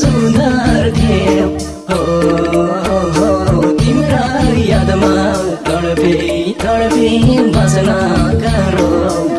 सुनार थिए हो तिम्रा यादमा तडपी तडपी बस्न गरौ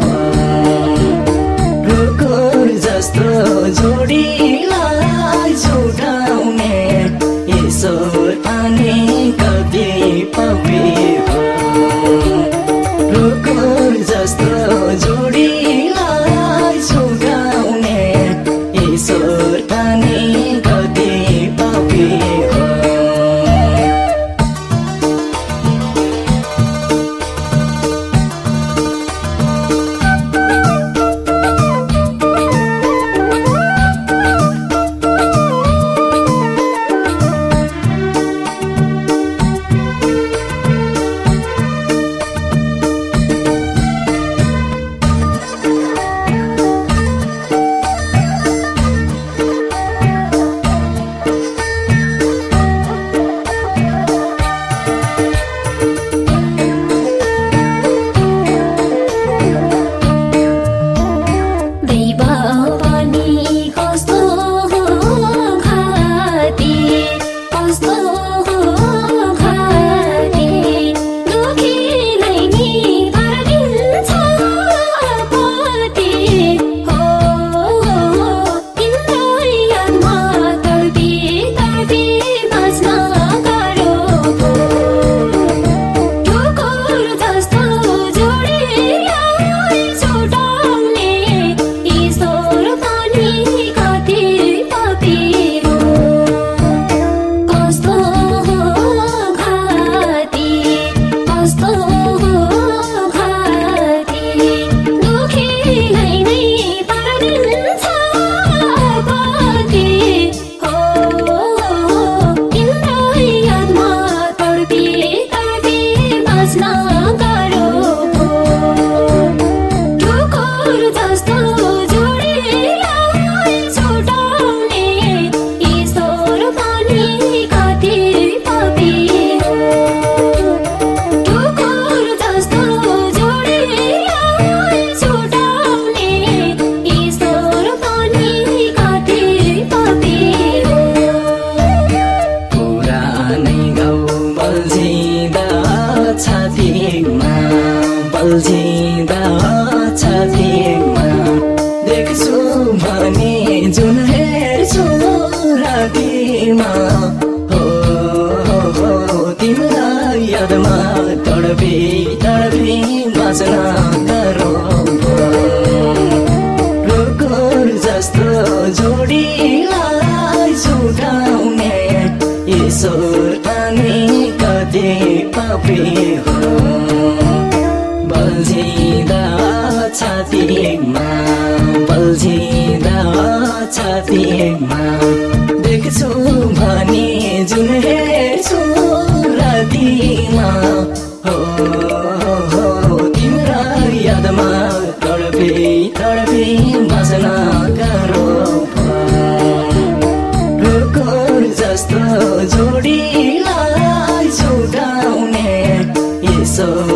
दर्दमा तडपी तडपी बाँच्न गाह्रो रोकुर जस्तो जोडीलाई सुधाउने ईश्वर पनि कति पापी हो। बल्झिँदा छातीमा बल्झिँदा छातीमा। जस्तो जोडीलाई जोडाउने यसो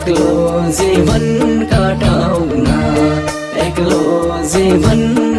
एक्लो जीवन काटाउन एक्लो जीवन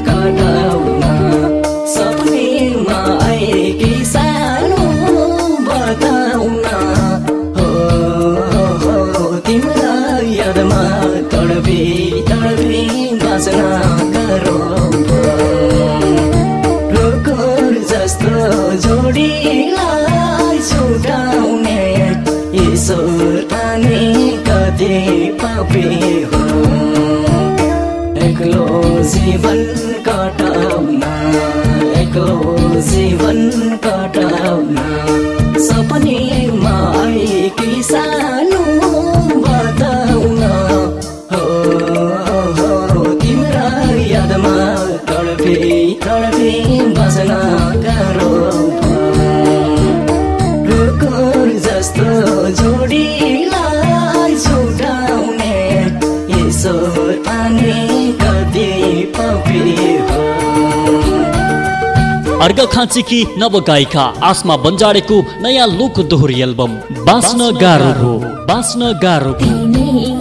ईश्वर पानी कति पपी हो नवगायिका आसमा बन्जाडेको नयाँ लोक दोहोरी एल्बम बाँच्न गाह्रो भो बाँच्न गाह्रो भो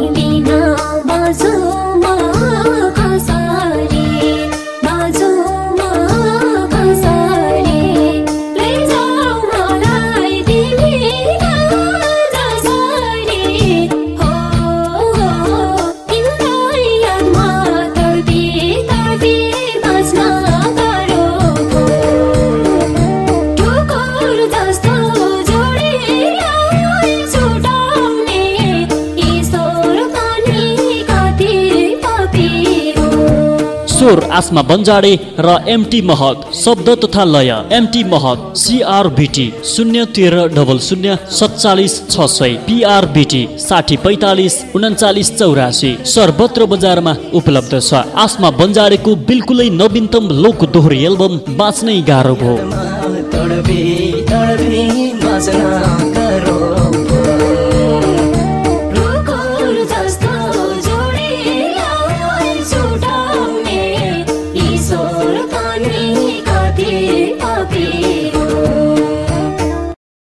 स्वर आसमा बन्जाडे र एमटी महत शब्द तथा लय। एमटी महत सिआरबिटी शून्य तेह्र डबल शून्य सत्तालिस छ सय। पिआरबिटी साठी पैँतालिस उन्चालिस चौरासी। सर्वत्र बजारमा उपलब्ध छ। आसमा बन्जाडेको बिल्कुलै नवीनतम लोक दोहोरी एल्बम बाँच्नै गाह्रो भयो।